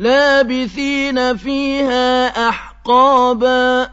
لابثين فيها أحقابا